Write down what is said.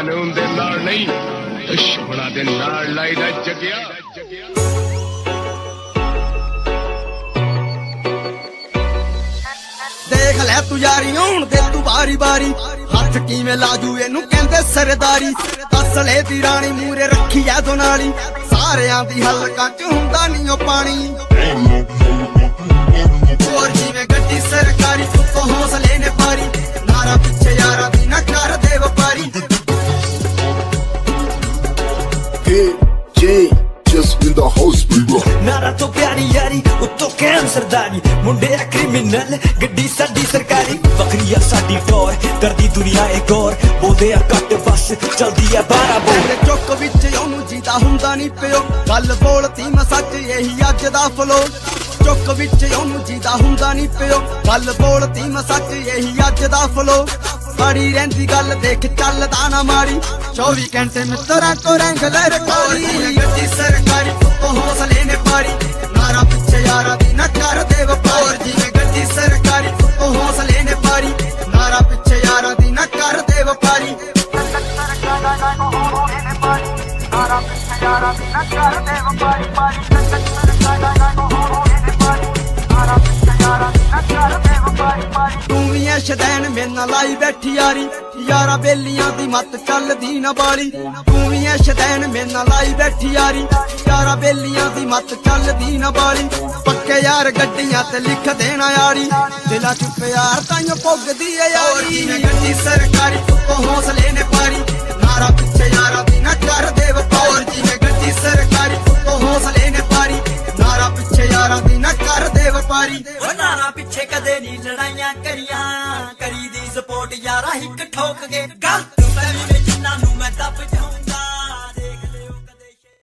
ਕਾਨੂੰਨ ਦੇ ਨਾਲ ਨਹੀਂ ਦੁਸ਼ਮਣਾਂ ਦੇ ਨਾਲ ਲੜਾਈ ਜਗਿਆ। ਦੇਖ ਲੈ ਤੂੰ ਯਾਰੀ ਹੁਣ ਤੇ ਤੂੰ ਵਾਰੀ ਵਾਰੀ। ਹੱਥ ਕਿਵੇਂ ਲਾਜੂ ਇਹਨੂੰ ਕਹਿੰਦੇ ਸਰਦਾਰੀ। ਅਸਲੇ ਦੀ ਰਾਣੀ ਮੂਰੇ ਰੱਖੀ ਐ ਦੋ ਨਾਲੀ। ਸਾਰਿਆਂ ਦੀ ਹਲਕਾਂ ਚ ਹੁੰਦਾ ਨਹੀਂ ਉਹ ਪਾਣੀ। ਸਰਦਾਰੀ ਮੁੰਡੇ ਆ ਕ੍ਰਿਮੀਨਲ ਗੱਡੀ ਸਾਡੀ ਸਰਕਾਰੀ। ਵੱਖਰੀ ਆ ਸਾਡੀ ਟੋਰ ਕਰਦੀ ਦੁਨੀਆ ਏ ਗੌਰ। ਬੋਲਦੇ ਆ ਕੱਟ ਬਸ ਚਲਦੀ ਆ 12 ਬੋਲ ਚੁੱਕ ਵਿੱਚ ਉਹਨੂੰ ਜੀਦਾ ਹੁੰਦਾ ਨਹੀਂ ਪਿਓ। ਗੱਲ ਬੋਲਤੀ ਮੈਂ ਸੱਚ ਇਹੀ ਅੱਜ ਦਾ ਫਲੋ ਚੁੱਕ ਵਿੱਚ ਉਹਨੂੰ ਜੀਦਾ ਹੁੰਦਾ ਨਹੀਂ ਪਿਓ। ਗੱਲ ਬੋਲਤੀ ਮੈਂ ਸੱਚ ਇਹੀ ਅੱਜ ਦਾ ਫਲੋ ਮਾੜੀ ਰਹਿੰਦੀ ਗੱਲ ਦੇਖ ਚੱਲਦਾ ਨਾ ਮਾੜੀ 24 ਘੰਟੇ ਮਿੱਤਰਾਂ ਕੋ ਰੈਂਗਲਰ ਕੋਰੀ ਗੱਡੀ ਸਰਕਾਰੀ ਤੋਂ ਹੌਸਲੇ ਤੂੰ ਵੀ ਐ ਸ਼ਦੈਨ ਮੇਰੇ ਨਾਲ ਲਾਈ ਬੈਠੀ ਯਾਰੀ ਯਾਰਾ ਬੇਲੀਆਂ ਦੀ ਮੱਤ ਚੱਲਦੀ ਨਾ ਬਾਲੀ। ਤੂੰ ਵੀ ਐ ਸ਼ਦੈਨ ਮੇਰੇ ਨਾਲ ਲਾਈ ਬੈਠੀ ਯਾਰੀ ਯਾਰਾ ਬੇਲੀਆਂ ਦੀ ਮੱਤ ਚੱਲਦੀ ਨਾ ਬਾਲੀ। ਪੱਕੇ ਯਾਰ ਗੱਡੀਆਂ ਤੇ ਲਿਖ ਦੇਣਾ ਯਾਰੀ ਦਿਲਾਂ ਚ ਪਿਆਰ ਤਾਈਓ ਪੁੱਗਦੀ ਐ ਯਾਰੀ। ਗੱਡੀ ਸਰਕਾਰੀ ਯਾਰਾਂ ਦੀ ਨਾ ਕਰ ਦੇ ਵਪਾਰੀ। ਨਾਰਾ ਪਿੱਛੇ ਕਦੇ ਨਹੀਂ ਲੜਾਈਆਂ ਕਰੀਆਂ। ਕਰੀ ਦੀ ਸਪੋਰਟ ਯਾਰਾ ਹਿੱਕ ਠੋਕ ਗਏ ਗਲਤ